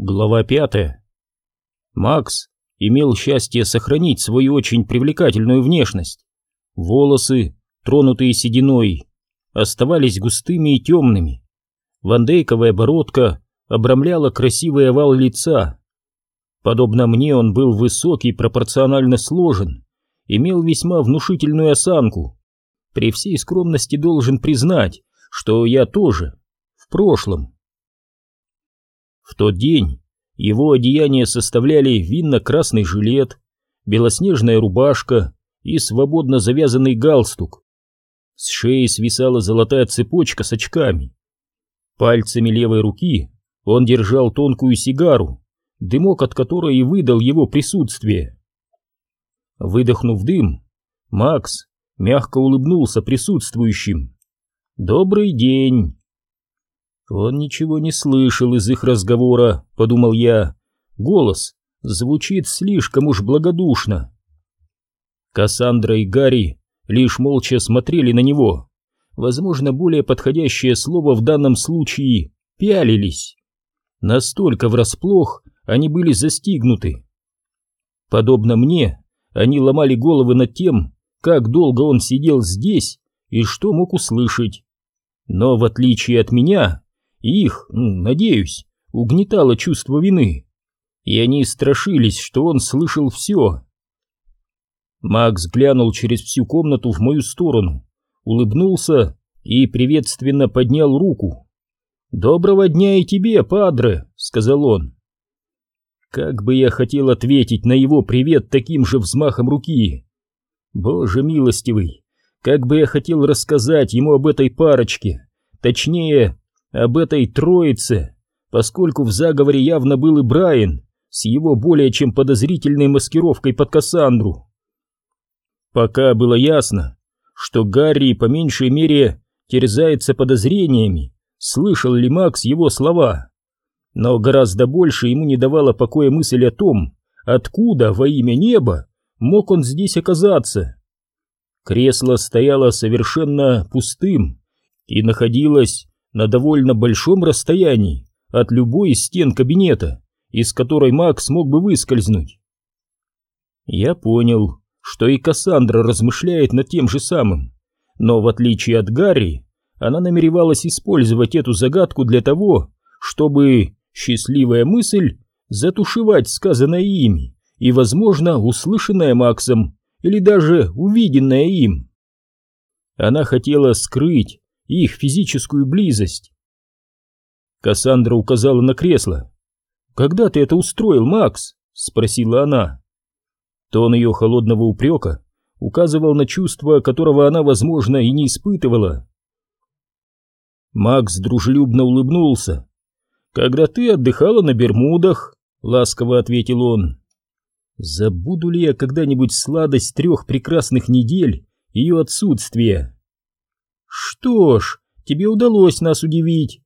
Глава пятая. Макс имел счастье сохранить свою очень привлекательную внешность. Волосы, тронутые сединой, оставались густыми и темными. Вандейковая бородка обрамляла красивый овал лица. Подобно мне он был высокий, пропорционально сложен, имел весьма внушительную осанку. При всей скромности должен признать, что я тоже в прошлом. В тот день его одеяния составляли винно-красный жилет, белоснежная рубашка и свободно завязанный галстук. С шеи свисала золотая цепочка с очками. Пальцами левой руки он держал тонкую сигару, дымок от которой и выдал его присутствие. Выдохнув дым, Макс мягко улыбнулся присутствующим. «Добрый день!» Он ничего не слышал из их разговора, подумал я. Голос звучит слишком уж благодушно. Кассандра и Гарри лишь молча смотрели на него. Возможно, более подходящее слово в данном случае «пялились». Настолько врасплох они были застигнуты. Подобно мне, они ломали головы над тем, как долго он сидел здесь и что мог услышать. Но в отличие от меня, их, надеюсь, угнетало чувство вины, и они страшились, что он слышал все. Макс глянул через всю комнату в мою сторону, улыбнулся и приветственно поднял руку. «Доброго дня и тебе, падре», — сказал он. Как бы я хотел ответить на его привет таким же взмахом руки. Боже милостивый, как бы я хотел рассказать ему об этой парочке, точнее, об этой троице, поскольку в заговоре явно был и Брайан с его более чем подозрительной маскировкой под Кассандру. Пока было ясно, что Гарри по меньшей мере терзается подозрениями, слышал ли Макс его слова. Но гораздо больше ему не давала покоя мысль о том, откуда во имя неба мог он здесь оказаться. Кресло стояло совершенно пустым и находилось на довольно большом расстоянии от любой из стен кабинета, из которой Макс мог бы выскользнуть. Я понял, что и Кассандра размышляет над тем же самым, но в отличие от Гарри, она намеревалась использовать эту загадку для того, чтобы счастливая мысль затушевать сказанное ими и, возможно, услышанное Максом или даже увиденное им. Она хотела скрыть их физическую близость. Кассандра указала на кресло. «Когда ты это устроил, Макс?» — спросила она. Тон ее холодного упрека указывал на чувство, которого она, возможно, и не испытывала. Макс дружелюбно улыбнулся. «Когда ты отдыхала на Бермудах», — ласково ответил он. «Забуду ли я когда-нибудь сладость трех прекрасных недель ее отсутствия?» «Что ж, тебе удалось нас удивить!»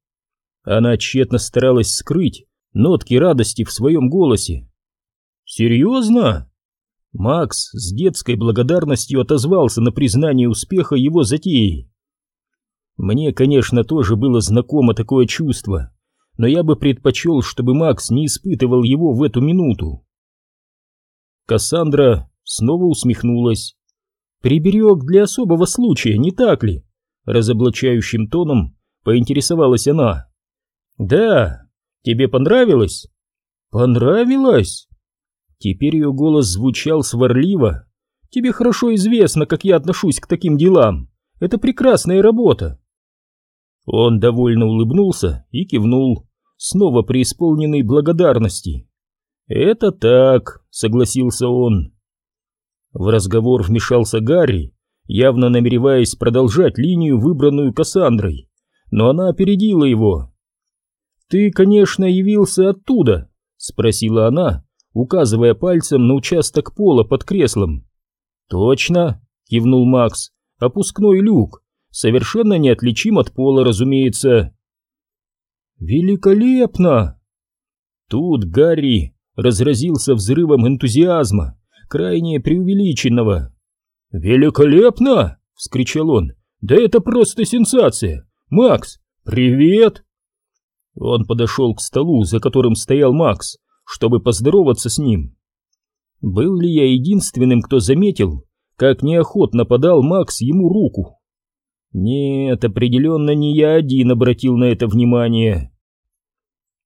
Она тщетно старалась скрыть нотки радости в своем голосе. «Серьезно?» Макс с детской благодарностью отозвался на признание успеха его затеи. Мне, конечно, тоже было знакомо такое чувство, но я бы предпочел, чтобы Макс не испытывал его в эту минуту. Кассандра снова усмехнулась. «Приберег для особого случая, не так ли?» Разоблачающим тоном поинтересовалась она. «Да, тебе понравилось?» «Понравилось?» Теперь ее голос звучал сварливо. «Тебе хорошо известно, как я отношусь к таким делам. Это прекрасная работа». Он довольно улыбнулся и кивнул, снова преисполненный благодарности. «Это так», — согласился он. В разговор вмешался Гарри, явно намереваясь продолжать линию, выбранную Кассандрой, но она опередила его. «Ты, конечно, явился оттуда?» — спросила она, указывая пальцем на участок пола под креслом. «Точно!» — кивнул Макс. «Опускной люк, совершенно неотличим от пола, разумеется». «Великолепно!» Тут Гарри разразился взрывом энтузиазма, крайне преувеличенного. «Великолепно!» — вскричал он. «Да это просто сенсация! Макс, привет!» Он подошел к столу, за которым стоял Макс, чтобы поздороваться с ним. Был ли я единственным, кто заметил, как неохотно подал Макс ему руку? Нет, определенно не я один обратил на это внимание.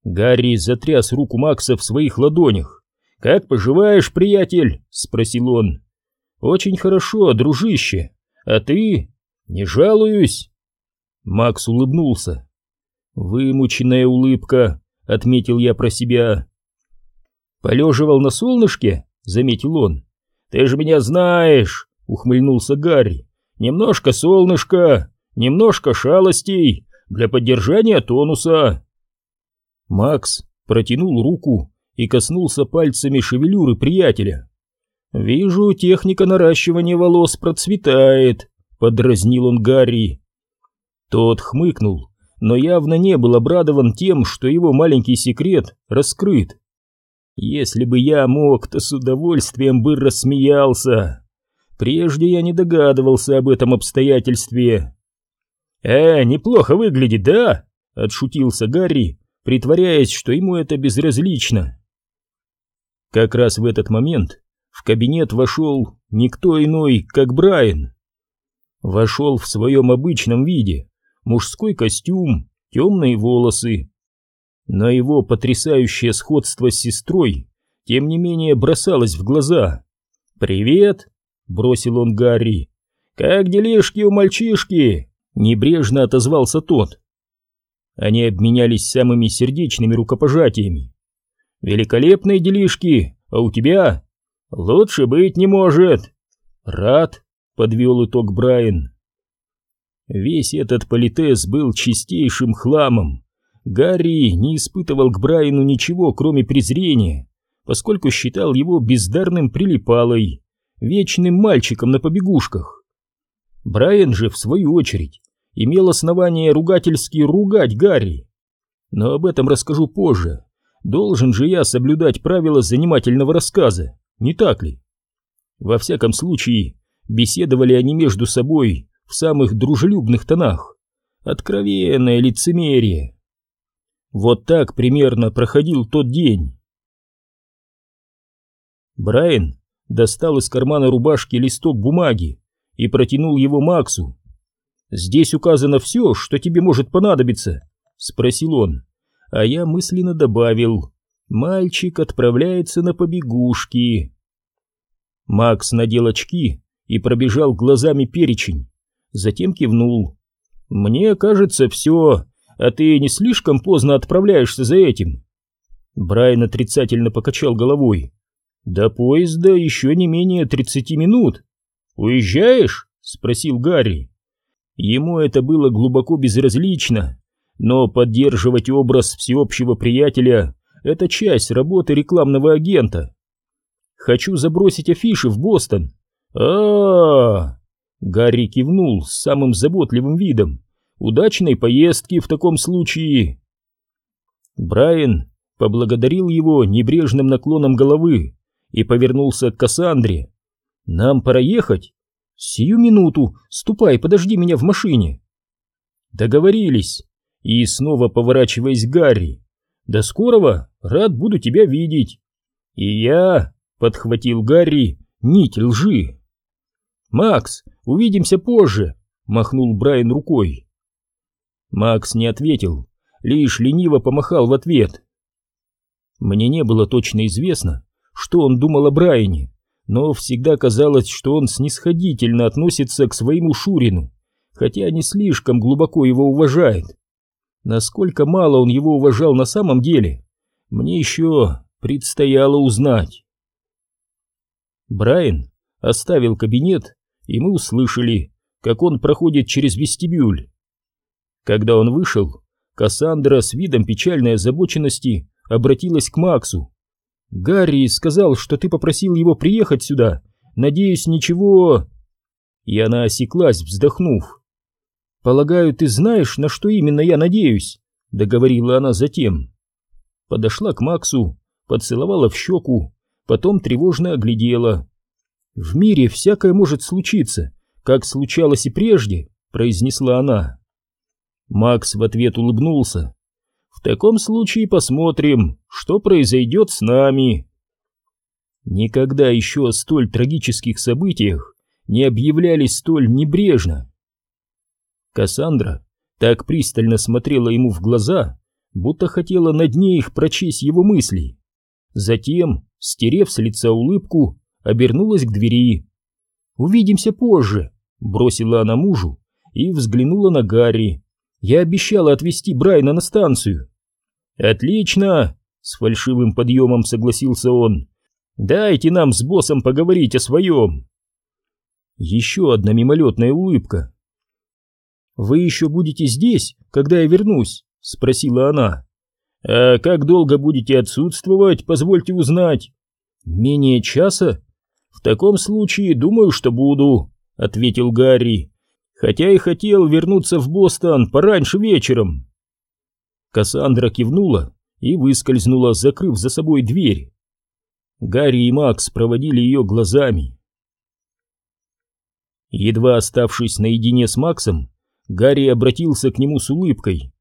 Гарри затряс руку Макса в своих ладонях. «Как поживаешь, приятель?» — спросил он. «Очень хорошо, дружище. А ты?» «Не жалуюсь». Макс улыбнулся. «Вымученная улыбка», — отметил я про себя. «Полеживал на солнышке?» — заметил он. «Ты же меня знаешь!» — ухмыльнулся Гарри. «Немножко солнышка, немножко шалостей для поддержания тонуса». Макс протянул руку и коснулся пальцами шевелюры приятеля. «Вижу, техника наращивания волос процветает», — подразнил он Гарри. Тот хмыкнул, но явно не был обрадован тем, что его маленький секрет раскрыт. Если бы я мог, то с удовольствием бы рассмеялся. Прежде я не догадывался об этом обстоятельстве. «Э, неплохо выглядит, да?» — отшутился Гарри, притворяясь, что ему это безразлично. Как раз в этот момент в кабинет вошел никто иной, как Брайан. Вошел в своем обычном виде, мужской костюм, темные волосы. Но его потрясающее сходство с сестрой, тем не менее, бросалось в глаза. «Привет!» — бросил он Гарри. «Как делишки у мальчишки?» — небрежно отозвался тот. Они обменялись самыми сердечными рукопожатиями. «Великолепные делишки, а у тебя?» «Лучше быть не может!» «Рад», — подвел итог Брайан. Весь этот политез был чистейшим хламом. Гарри не испытывал к Брайану ничего, кроме презрения, поскольку считал его бездарным прилипалой, вечным мальчиком на побегушках. Брайан же, в свою очередь, имел основание ругательски ругать Гарри. Но об этом расскажу позже. Должен же я соблюдать правила занимательного рассказа, не так ли? Во всяком случае, беседовали они между собой в самых дружелюбных тонах. Откровенное лицемерие. Вот так примерно проходил тот день. Брайан достал из кармана рубашки листок бумаги и протянул его Максу. «Здесь указано все, что тебе может понадобиться», — спросил он, а я мысленно добавил, «Мальчик отправляется на побегушки». Макс надел очки и пробежал глазами перечень, затем кивнул. «Мне кажется, все, а ты не слишком поздно отправляешься за этим?» Брайан отрицательно покачал головой. «До поезда еще не менее тридцати минут. Уезжаешь?» — спросил Гарри. Ему это было глубоко безразлично, но поддерживать образ всеобщего приятеля — это часть работы рекламного агента. Хочу забросить афиши в Бостон. а, Гарри кивнул с самым заботливым видом. «Удачной поездки в таком случае!» Брайан поблагодарил его небрежным наклоном головы и повернулся к Кассандре. «Нам пора ехать?» «Сию минуту! Ступай, подожди меня в машине!» Договорились. И снова поворачиваясь к Гарри. «До скорого! Рад буду тебя видеть!» «И я!» — подхватил Гарри нить лжи. «Макс, увидимся позже!» — махнул Брайан рукой. Макс не ответил, лишь лениво помахал в ответ. Мне не было точно известно, что он думал о Брайане, но всегда казалось, что он снисходительно относится к своему Шурину, хотя не слишком глубоко его уважает. Насколько мало он его уважал на самом деле, мне еще предстояло узнать. Брайан оставил кабинет, и мы услышали, как он проходит через вестибюль. Когда он вышел, Кассандра с видом печальной озабоченности обратилась к Максу. Гарри сказал, что ты попросил его приехать сюда. Надеюсь, ничего...» И она осеклась, вздохнув. «Полагаю, ты знаешь, на что именно я надеюсь?» — договорила она затем. Подошла к Максу, поцеловала в щеку, потом тревожно оглядела. «В мире всякое может случиться, как случалось и прежде», — произнесла она. Макс в ответ улыбнулся. В таком случае посмотрим, что произойдет с нами. Никогда еще о столь трагических событиях не объявляли столь небрежно. Кассандра так пристально смотрела ему в глаза, будто хотела на дне их прочесть его мысли. Затем, стерев с лица улыбку, обернулась к двери. «Увидимся позже», — бросила она мужу и взглянула на Гарри. «Я обещала отвезти Брайна на станцию». «Отлично!» — с фальшивым подъемом согласился он. «Дайте нам с боссом поговорить о своем». Еще одна мимолетная улыбка. «Вы еще будете здесь, когда я вернусь?» — спросила она. «А как долго будете отсутствовать, позвольте узнать?» «Менее часа?» «В таком случае, думаю, что буду», — ответил Гарри, «хотя и хотел вернуться в Бостон пораньше вечером». Кассандра кивнула и выскользнула, закрыв за собой дверь. Гарри и Макс проводили ее глазами. Едва оставшись наедине с Максом, Гарри обратился к нему с улыбкой.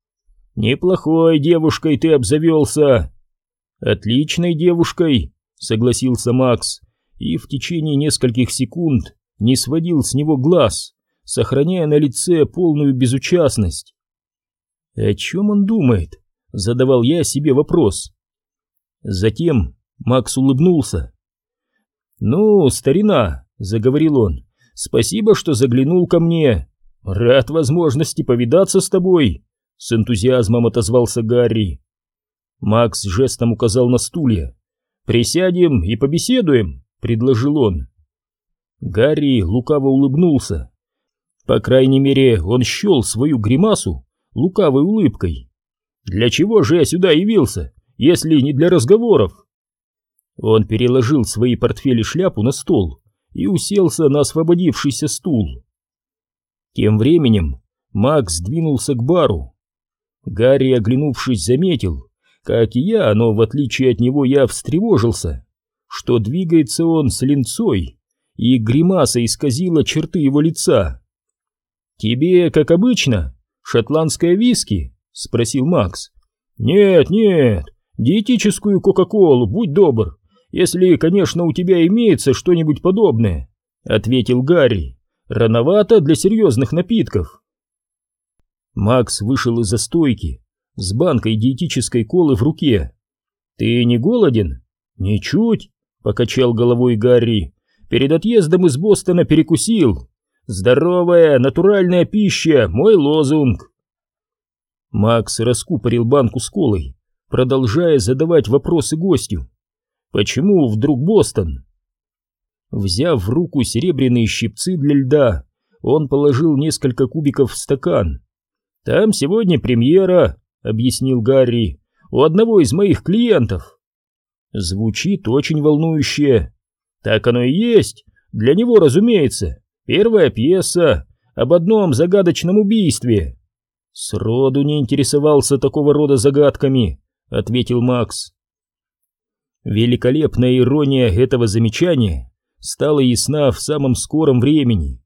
«Неплохой девушкой ты обзавелся!» «Отличной девушкой!» — согласился Макс, и в течение нескольких секунд не сводил с него глаз, сохраняя на лице полную безучастность. «О чем он думает?» — задавал я себе вопрос. Затем Макс улыбнулся. «Ну, старина», — заговорил он, — «спасибо, что заглянул ко мне. Рад возможности повидаться с тобой», — с энтузиазмом отозвался Гарри. Макс жестом указал на стулья. «Присядем и побеседуем», — предложил он. Гарри лукаво улыбнулся. По крайней мере, он щел свою гримасу лукавой улыбкой. «Для чего же я сюда явился, если не для разговоров?» Он переложил свои портфели шляпу на стол и уселся на освободившийся стул. Тем временем Макс двинулся к бару. Гарри, оглянувшись, заметил, как и я, но в отличие от него я встревожился, что двигается он с линцой, и гримаса исказила черты его лица. «Тебе, как обычно, шотландское виски?» — спросил Макс. «Нет, нет, диетическую Кока-Колу, будь добр, если, конечно, у тебя имеется что-нибудь подобное», — ответил Гарри. «Рановато для серьезных напитков». Макс вышел из-за стойки с банкой диетической колы в руке. «Ты не голоден?» «Ничуть», — покачал головой Гарри. «Перед отъездом из Бостона перекусил. Здоровая, натуральная пища — мой лозунг». Макс раскупорил банку с колой, продолжая задавать вопросы гостю. Почему вдруг Бостон? Взяв в руку серебряные щипцы для льда, он положил несколько кубиков в стакан. «Там сегодня премьера», — объяснил Гарри, — «у одного из моих клиентов». Звучит очень волнующе. Так оно и есть. Для него, разумеется. Первая пьеса об одном загадочном убийстве. Сроду не интересовался такого рода загадками, ответил Макс. Великолепная ирония этого замечания стала ясна в самом скором времени.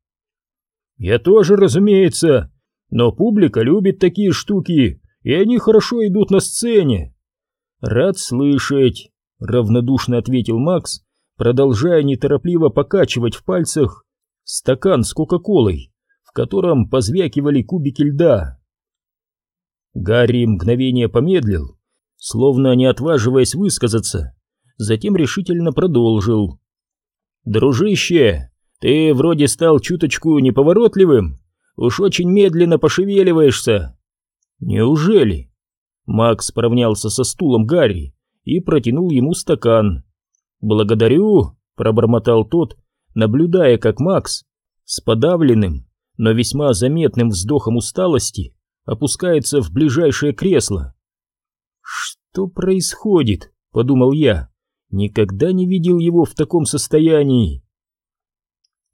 «Я тоже, разумеется, но публика любит такие штуки, и они хорошо идут на сцене». «Рад слышать», — равнодушно ответил Макс, продолжая неторопливо покачивать в пальцах стакан с Кока-Колой, в котором позвякивали кубики льда. Гарри мгновение помедлил, словно не отваживаясь высказаться, затем решительно продолжил. «Дружище, ты вроде стал чуточку неповоротливым, уж очень медленно пошевеливаешься». «Неужели?» Макс поравнялся со стулом Гарри и протянул ему стакан. «Благодарю», — пробормотал тот, наблюдая, как Макс с подавленным, но весьма заметным вздохом усталости опускается в ближайшее кресло. «Что происходит?» — подумал я. Никогда не видел его в таком состоянии.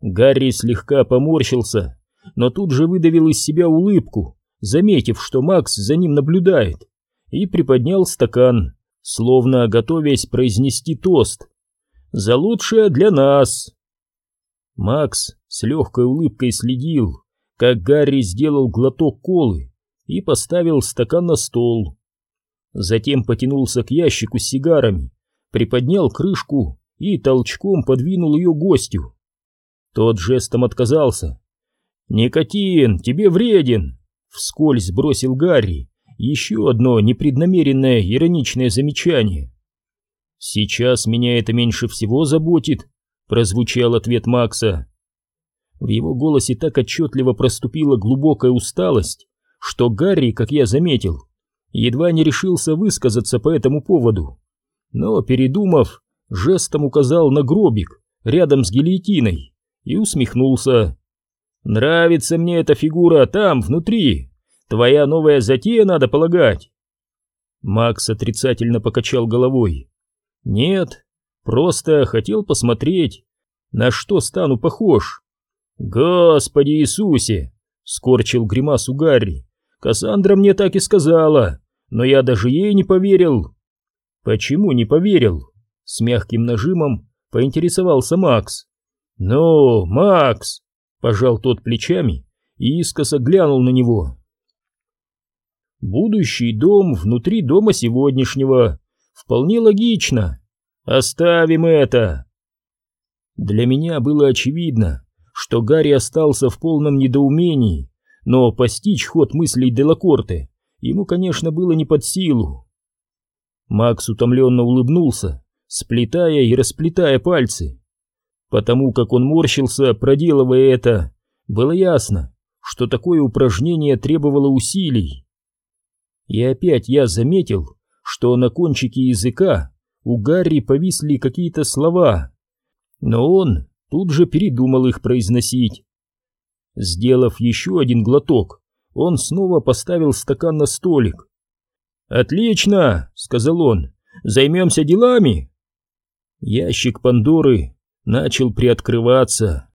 Гарри слегка поморщился, но тут же выдавил из себя улыбку, заметив, что Макс за ним наблюдает, и приподнял стакан, словно готовясь произнести тост. «За лучшее для нас!» Макс с легкой улыбкой следил, как Гарри сделал глоток колы и поставил стакан на стол. затем потянулся к ящику с сигарами, приподнял крышку и толчком подвинул ее гостю. Тот жестом отказался. «Никотин, тебе вреден!» — вскользь бросил Гарри. Еще одно непреднамеренное ироничное замечание. «Сейчас меня это меньше всего заботит», — прозвучал ответ Макса. В его голосе так отчетливо проступила глубокая усталость, что Гарри, как я заметил, едва не решился высказаться по этому поводу. Но, передумав, жестом указал на гробик рядом с гильотиной и усмехнулся. «Нравится мне эта фигура там, внутри. Твоя новая затея, надо полагать». Макс отрицательно покачал головой. «Нет, просто хотел посмотреть, на что стану похож». «Господи Иисусе!» — скорчил гримасу Гарри. «Кассандра мне так и сказала, но я даже ей не поверил». «Почему не поверил?» — с мягким нажимом поинтересовался Макс. «Ну, Макс!» — пожал тот плечами и искоса глянул на него. «Будущий дом внутри дома сегодняшнего. Вполне логично. Оставим это!» Для меня было очевидно, что Гарри остался в полном недоумении, но постичь ход мыслей Делакорте ему, конечно, было не под силу. Макс утомленно улыбнулся, сплетая и расплетая пальцы. Потому как он морщился, проделывая это, было ясно, что такое упражнение требовало усилий. И опять я заметил, что на кончике языка у Гарри повисли какие-то слова, но он тут же передумал их произносить. Сделав еще один глоток, он снова поставил стакан на столик. «Отлично!» — сказал он. «Займемся делами!» Ящик Пандоры начал приоткрываться.